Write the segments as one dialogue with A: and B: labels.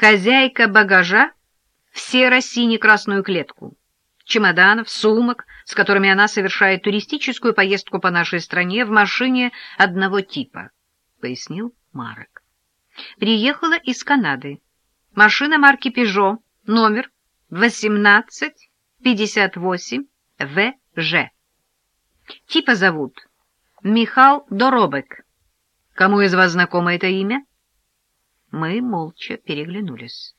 A: Хозяйка багажа в серо-сине-красную клетку, чемоданов, сумок, с которыми она совершает туристическую поездку по нашей стране в машине одного типа, — пояснил Марек. Приехала из Канады. Машина марки Peugeot, номер 1858 ВЖ. Типа зовут Михал Доробек. Кому из вас знакомо это имя? Мы молча переглянулись.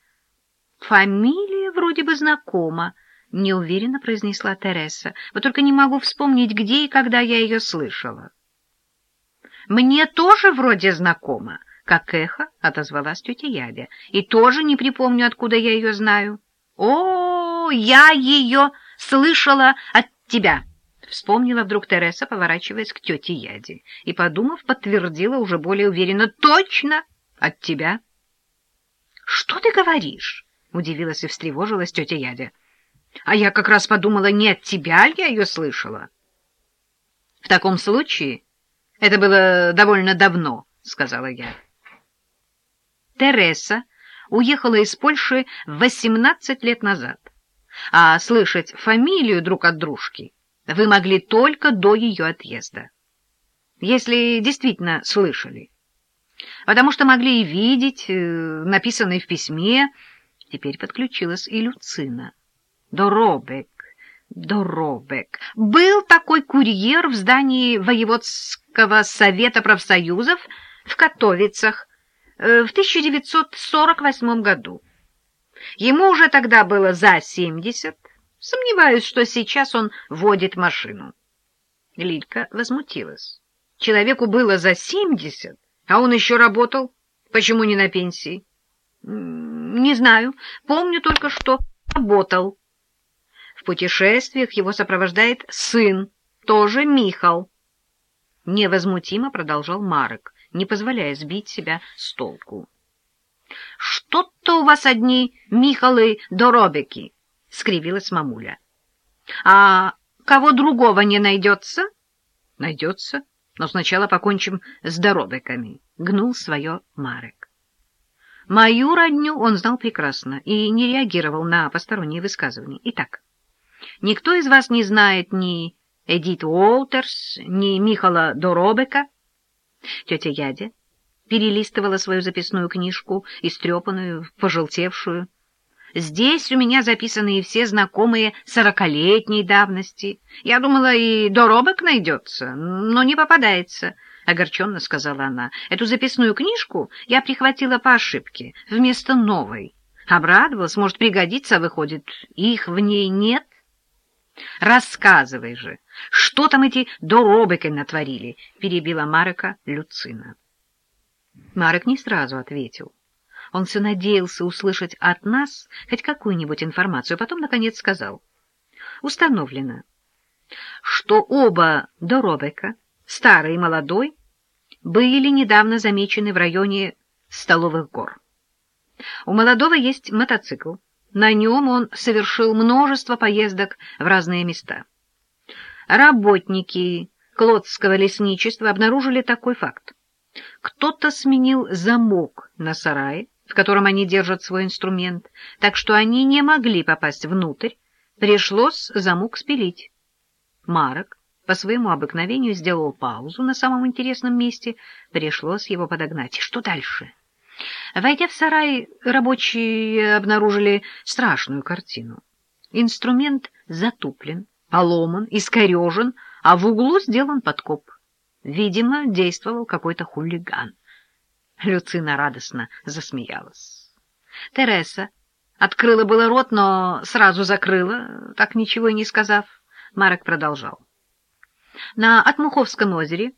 A: Фамилия вроде бы знакома, неуверенно произнесла Тереса. Вот только не могу вспомнить, где и когда я ее слышала. Мне тоже вроде знакома, как эхо отозвалась тетя Ядя. И тоже не припомню, откуда я ее знаю. О, я ее слышала от тебя. Вспомнила вдруг Тереса, поворачиваясь к тете Яде, и, подумав, подтвердила уже более уверенно. «Точно! От тебя!» «Что ты говоришь?» — удивилась и встревожилась тетя Ядя. «А я как раз подумала, не от тебя ли я ее слышала?» «В таком случае это было довольно давно», — сказала я. Тереса уехала из Польши восемнадцать лет назад, а слышать фамилию друг от дружки вы могли только до ее отъезда. Если действительно слышали. Потому что могли и видеть, э, написанное в письме. Теперь подключилась и Люцина. Доробек, Доробек. Был такой курьер в здании воеводского совета профсоюзов в Катовицах э, в 1948 году. Ему уже тогда было за 70, Сомневаюсь, что сейчас он водит машину. Лилька возмутилась. Человеку было за семьдесят, а он еще работал. Почему не на пенсии? Не знаю. Помню только, что работал. В путешествиях его сопровождает сын, тоже Михал. Невозмутимо продолжал Марек, не позволяя сбить себя с толку. Что-то у вас одни Михалы Доробики. — скривилась мамуля. — А кого другого не найдется? — Найдется, но сначала покончим с доробиками, — гнул свое Марек. Мою родню он знал прекрасно и не реагировал на посторонние высказывания. Итак, никто из вас не знает ни Эдит Уолтерс, ни Михала Доробека? Тетя Ядя перелистывала свою записную книжку, истрепанную, пожелтевшую, Здесь у меня записаны все знакомые сорокалетней давности. Я думала, и доробок найдется, но не попадается, — огорченно сказала она. Эту записную книжку я прихватила по ошибке, вместо новой. Обрадовалась, может, пригодится, выходит, их в ней нет. Рассказывай же, что там эти доробыки натворили, — перебила Марека Люцина. Марек не сразу ответил. Он все надеялся услышать от нас хоть какую-нибудь информацию, а потом, наконец, сказал. Установлено, что оба Доробека, старый и молодой, были недавно замечены в районе Столовых гор. У молодого есть мотоцикл. На нем он совершил множество поездок в разные места. Работники Клодского лесничества обнаружили такой факт. Кто-то сменил замок на сарае, в котором они держат свой инструмент, так что они не могли попасть внутрь, пришлось замок спилить. Марок по своему обыкновению сделал паузу на самом интересном месте, пришлось его подогнать. Что дальше? Войдя в сарай, рабочие обнаружили страшную картину. Инструмент затуплен, поломан, искорежен, а в углу сделан подкоп. Видимо, действовал какой-то хулиган. Люцина радостно засмеялась. Тереса открыла было рот, но сразу закрыла, так ничего и не сказав. Марек продолжал. На Отмуховском озере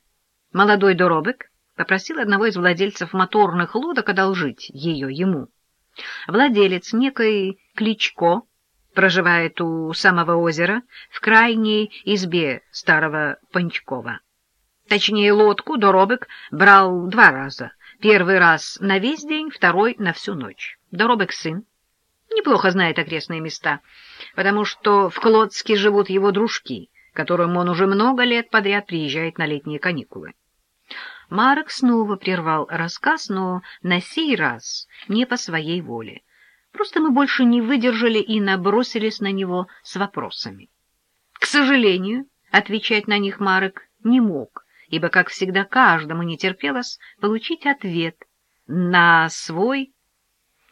A: молодой доробек попросил одного из владельцев моторных лодок одолжить ее ему. Владелец, некой Кличко, проживает у самого озера в крайней избе старого Панчкова. Точнее, лодку доробек брал два раза — Первый раз на весь день, второй — на всю ночь. Доробек сын. Неплохо знает окрестные места, потому что в Клодске живут его дружки, которым он уже много лет подряд приезжает на летние каникулы. Марок снова прервал рассказ, но на сей раз не по своей воле. Просто мы больше не выдержали и набросились на него с вопросами. К сожалению, отвечать на них Марок не мог, ибо, как всегда, каждому не терпелось получить ответ на свой,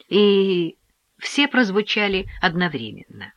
A: и все прозвучали одновременно.